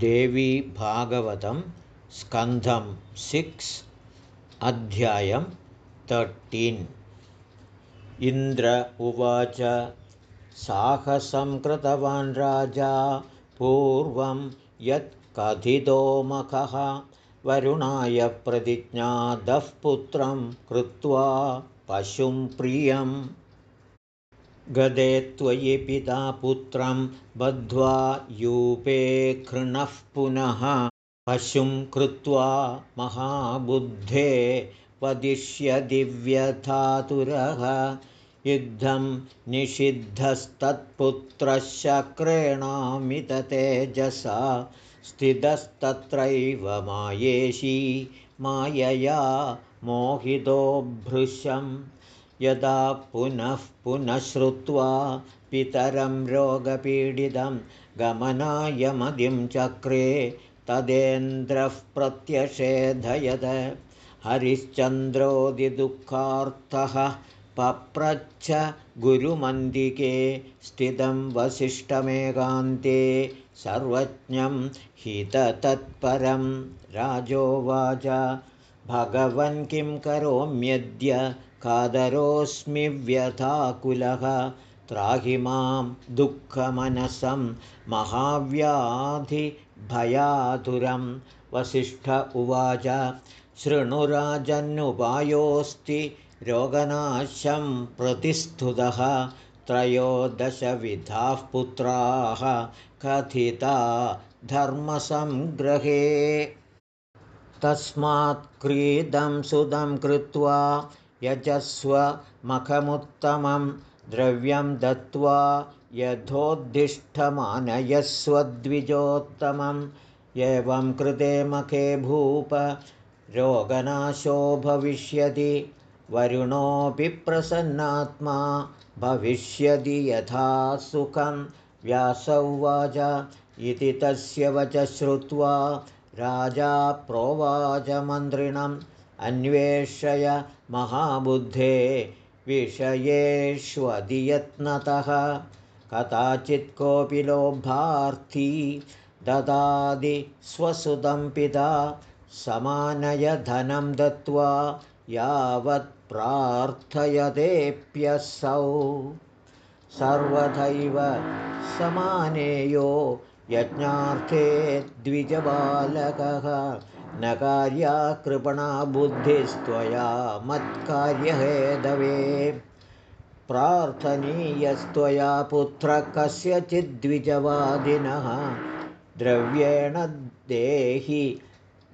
देवी भागवतं स्कन्धं सिक्स् अध्यायं तर्टीन्। इन्द्र उवाच साहसं कृतवान् राजा पूर्वं यत्कथितोमखः वरुणाय प्रतिज्ञादः पुत्रं कृत्वा पशुं प्रियम् गदे त्वयि पिता पुत्रं बद्ध्वा यूपे कृणः पुनः पशुं कृत्वा महाबुद्धे वदिष्यदिव्यथातुरः युद्धं निषिद्धस्तत्पुत्रशक्रेणामिततेजसा स्थितस्तत्रैव मायेशी मायया मोहितो भृशम् यदा पुनः पुनः श्रुत्वा पितरं रोगपीडितं गमनाय मदिं चक्रे तदेन्द्रः प्रत्यषेधयद। हरिश्चन्द्रोदिदुःखार्थः पप्रच्छ गुरुमन्दिके स्थितं वसिष्ठमेकान्ते सर्वज्ञं हिततत्परं। राजोवाच भगवन् किं करोम्यद्य कादरोऽस्मि व्यथाकुलः त्राहि मां दुःखमनसं महाव्याधिभयातुरं। वसिष्ठ उवाच शृणुराजन्नुपायोऽस्ति रोगनाशं प्रतिस्तुतः त्रयोदशविधाः पुत्राः कथिता धर्मसंग्रहे तस्मात् क्रीदं सुदं कृत्वा यजस्वमखमुत्तमं द्रव्यं दत्त्वा यथोद्दिष्टमानयस्वद्विजोत्तमम् एवं कृते मखे भूप रोगनाशो भविष्यति। वरुणोऽपि प्रसन्नात्मा भविष्यति यथा सुखं। व्यासौवाच इति तस्य वच श्रुत्वा राजा प्रोवाचमन्त्रिणम् अन्वेषय महाबुद्धे विषयेष्वधियत्नतः। कदाचित् कोऽपि लोभार्थी ददाति स्वसुतं पिता समानयधनं दत्त्वा यावत् प्रार्थयतेऽप्यसौ। सर्वथैव समानेयो यज्ञार्थे द्विजबालकः न कार्या कृपणा बुद्धिस्त्वया मत्कार्यहेदवे। प्रार्थनीयस्त्वया पुत्र कस्यचिद्विजवादिनः। द्रव्येण देहि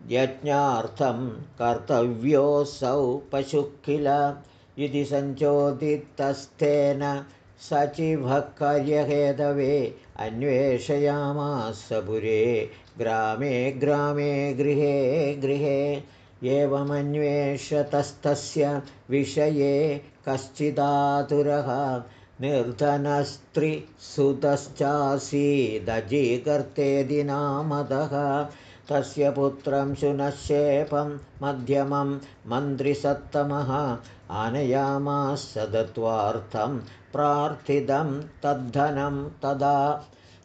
यज्ञार्थं कर्तव्योऽसौ पशुः किल? इति सञ्चोदितस्थेन सचिवः कार्यहेदवे अन्वेषयामास पुरे ग्रामे ग्रामे गृहे गृहे एवमन्वेषतस्तस्य विषये कश्चिदातुरः निर्धनस्त्रिसुतश्चासीदजीकर्तेदि नामदः तस्य पुत्रं शुनशेपं मध्यमं मन्त्रिसत्तमः आनयामास दत्त्वार्थं प्रार्थितं तद्धनं तदा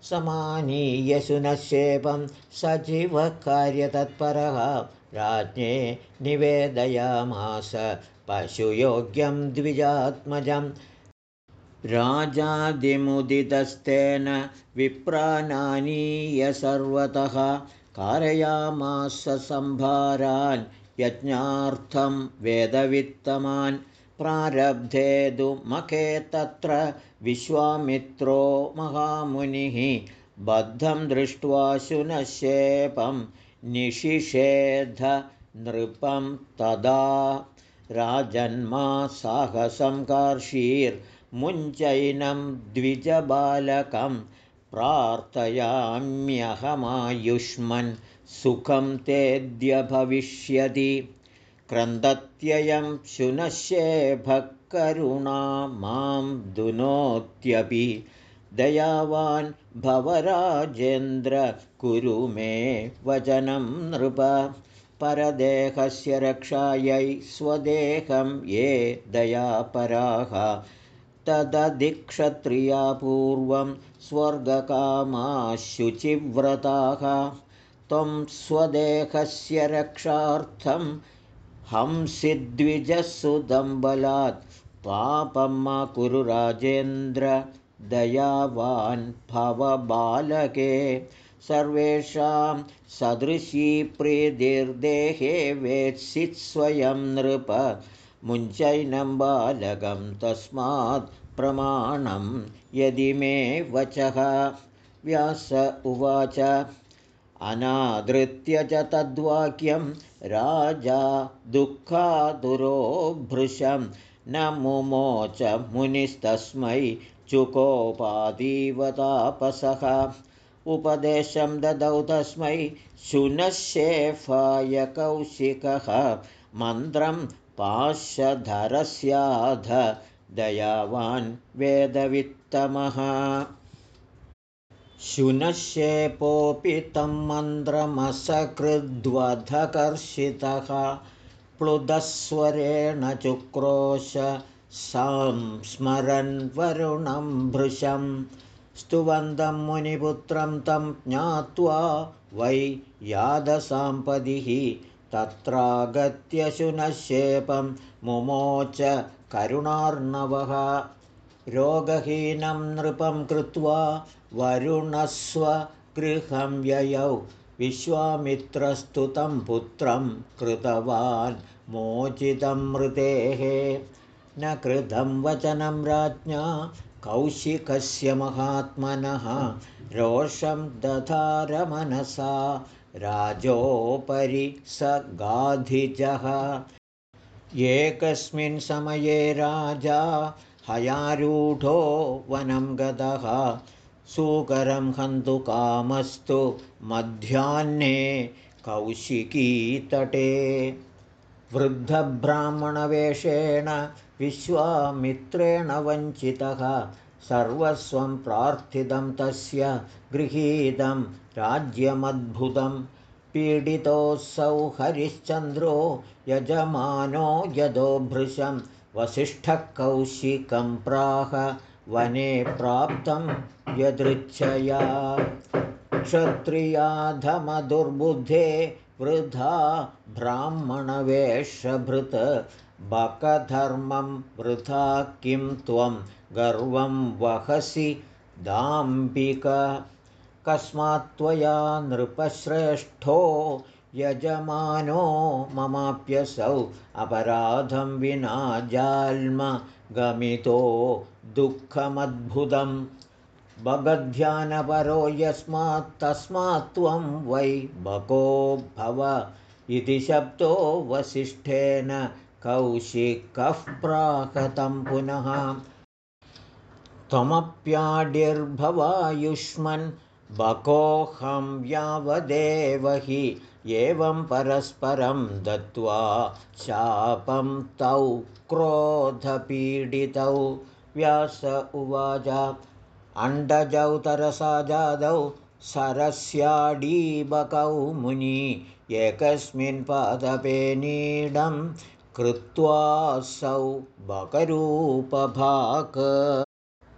समानीयशुनशेपं सचिवकार्यतत्परः राज्ञे निवेदयामास पशुयोग्यं द्विजात्मजं राजादिमुदितस्तेन विप्रानानीय सर्वतः कारयामास सम्भारान् यज्ञार्थं वेदवित्तमान् प्रारब्धे मखे तत्र विश्वामित्रो महामुनिः। बद्धं दृष्ट्वा शुनशेपं निशिषेध नृपं तदा राजन्मा साहसं कार्षीर्मुञ्चैनं द्विजबालकं प्रार्थयाम्यहमायुष्मन् सुखं तेद्य भविष्यति। क्रन्दत्ययं शुनशेभकरुणा मां दुनोत्यपि। दयावान् भवराजेन्द्र कुरु मे वचनं नृप। परदेहस्य रक्षायै स्वदेहं ये दयापराः तदधिक्षत्रिया पूर्वं स्वर्गकामाशुचिव्रताः। त्वं स्वदेहस्य रक्षार्थं हंसिद्विजसुदं बलात् पापं मा कुरु राजेन्द्र दयावान् भवबालके। सर्वेषां सदृशी प्रीतिर्देहे वेत्सित् स्वयं नृप मुञ्चैनं बालकं तस्मात् प्रमाणं यदि मे वचः। व्यास उवाच अनादृत्य च तद्वाक्यं राजा दुःखादुरो भृशं न मुमोच मुनिस्तस्मै चुकोपादीवतापसः। उपदेशं ददौ तस्मै शुनशेफाय कौशिकः मन्त्रं पाशधरस्याध दयावान् वेदवित्तमः। शुनश्येपोऽपि तं मन्त्रमसकृद्वधकर्षितः। प्लुदस्वरेण चुक्रोश संस्मरन् वरुणं भृशं। स्तुवन्दं मुनिपुत्रं तं ज्ञात्वा वै यादसाम्पदिः तत्रागत्य शुनशेपं मुमोच करुणार्णवः। रोगहीनं नृपं कृत्वा वरुणस्वगृहं ययौ। विश्वामित्रस्तुतं पुत्रं कृतवान् मोचितं मृतेः। न कृतं वचनं राज्ञा कौशिकस्य महात्मनः। रोषं दधारमनसा राजोपरि स गाधिजः। एकस्मिन् समये राजा हयारूढो वनं गतः। सुकरं हन्तुकामस्तु मध्याह्ने कौशिकीतटे वृद्धब्राह्मणवेषेण विश्वामित्रेण वञ्चितः। सर्वस्वं प्रार्थितं तस्य गृहीतं राज्यमद्भुतं पीडितोऽसौ हरिश्चन्द्रो यजमानो यदो भृशं वसिष्ठः कौशिकं प्राह वने प्राप्तं यदृच्छया। क्षत्रियाधमदुर्बुद्धे वृथा ब्राह्मणवेषभृत् बकधर्मं वृथा किं त्वं गर्वं वहसि दाम्बिक कस्मात् त्वया नृपश्रेष्ठो यजमानो ममाप्यसौ अपराधं विना जाल्म गमितो दुःखमद्भुतं। भगध्यानपरो यस्मात् तस्मात् त्वं वै बको भव इति शब्दो वसिष्ठेन कौशिकः प्राहतं पुनः। त्वमप्याडिर्भवायुष्मन् बकोऽहं यावदेव हि एवं परस्परं दत्त्वा शापं तौ क्रोधपीडितौ। व्यास उवाच अण्डजौ तरसा जादौ सरस्याडीबकौ मुनि एकस्मिन् पादपे नीडं कृत्वासौ बकरूपभाक्।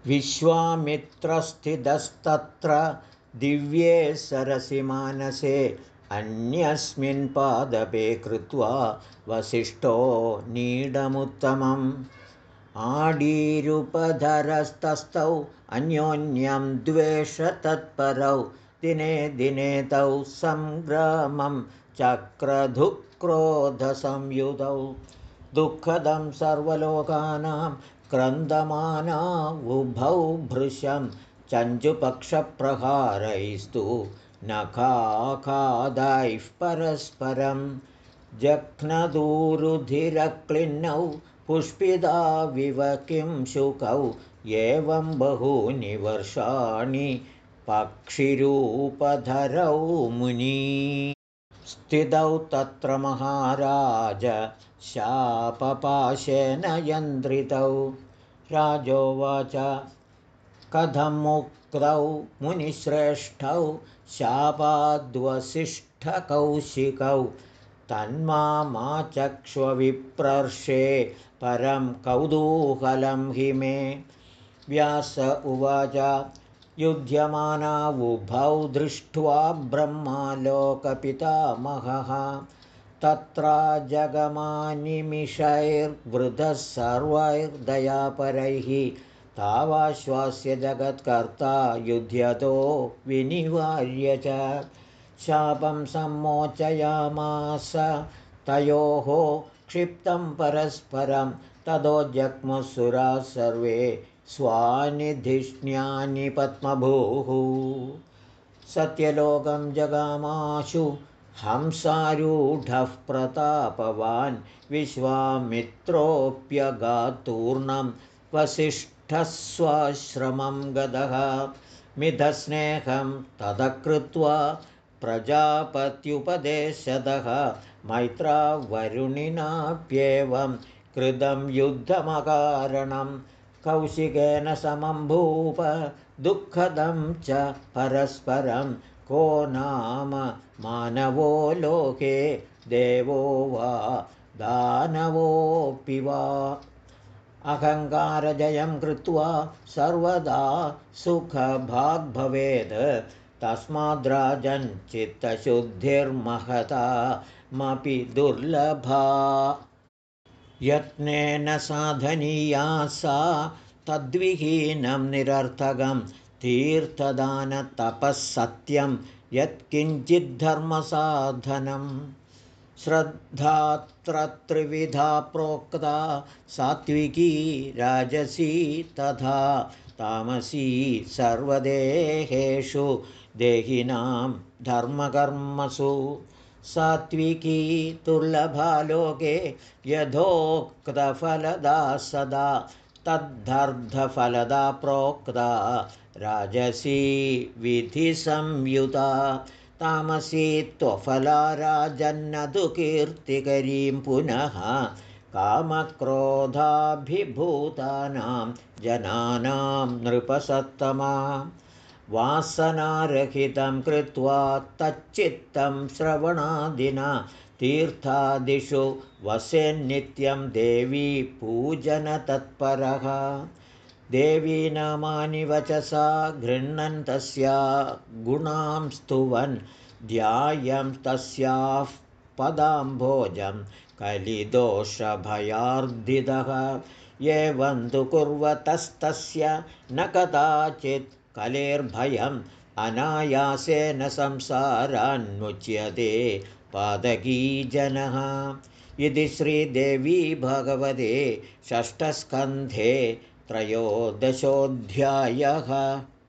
विश्वामित्रस्थितस्तत्र दिव्ये सरसि मानसे अन्यस्मिन् पादपे कृत्वा वसिष्ठो नीडमुत्तमम्। आडीरुपधरस्तस्थौ अन्योन्यं द्वेषतत्परौ दिने दिने तौ सङ्ग्रामं चक्रधुक्रोधसंयुधौ। दुःखदं सर्वलोकानां क्रन्दमाना उभौ भृशं चञ्चुपक्षप्रहारैस्तु नखाखादैः परस्परं जघ्नदूरुधिरक्लिन्नौ पुष्पिदाविव किं शुकौ एवं बहूनि वर्षाणि पक्षिरूपधरौ मुनी। स्थितौ तत्र महाराज शापपाशेन यन्द्रितौ। राजोवाच कथमुक्तौ मुनिश्रेष्ठौ शापाद्वसिष्ठकौशिकौ तन्माचक्ष्वविप्रर्षे परं कौतूहलं हि मे। व्यास उवाच युध्यमानावुभौ दृष्ट्वा ब्रह्मालोकपितामहः। तत्र जगमानिमिषैर्वृधः सर्वैर्दयापरैः तावाश्वास्य जगत्कर्ता युध्यतो विनिवार्य च। शापं सम्मोचयामास। तयोः क्षिप्तं परस्परं। ततो जग्मुसुराः सर्वे स्वानिधिष्ण्यानि पद्मभूः। सत्यलोकं जगामाशु हंसारूढः प्रतापवान्। विश्वामित्रोऽप्यगातूर्णं वसिष्ठस्वाश्रमं गतः मिथस्नेहं तदकृत्वा प्रजापत्युपदेशतः। मैत्रावरुणिनाप्येवं कृतं युद्धमकारणं। कौशिकेन समं भूप दुःखदं च परस्परं। को नाम मानवो लोके देवो वा दानवोऽपि वा अहङ्कारजयं कृत्वा सर्वदा सुखभाग्भवेत् तस्माद्राजञ्चित्तशुद्धिर्महतामपि दुर्लभा। यत्नेन साधनीया सा तद्विहीनं निरर्थकं तीर्थदानतपः सत्यं यत्किञ्चिद्धर्मसाधनं श्रद्धात्र त्रिविधा प्रोक्ता सात्विकी राजसी तथा तामसी सर्वदेहेषु देहिनां धर्मकर्मसु। सात्विकी दुर्लभालोके यथोक्तफलदा सदा तद्धर्धफलदा प्रोक्ता राजसी विधिसंयुता तामसी त्वफला राजन्नतु कीर्तिकरीं पुनः कामक्रोधाभिभूतानां जनानां नृपसत्तमा वासनारहितं कृत्वा तच्चित्तं श्रवणादिना तीर्थादिषु वसेन्नित्यं देवी पूजनतत्परः देवी नामानि वचसा गृह्णन् तस्या गुणां स्तुवन् ध्यायं तस्याः पदाम्भोजं कलिदोषभयार्दितः। एवं तु कुर्वतस्तस्य न कदाचित् कलेर्भयम् अनायासेन संसारान्मुच्यते पादकीजनः इति श्रीदेवी भगवते षष्ठस्कन्धे त्रयोदशोऽध्यायः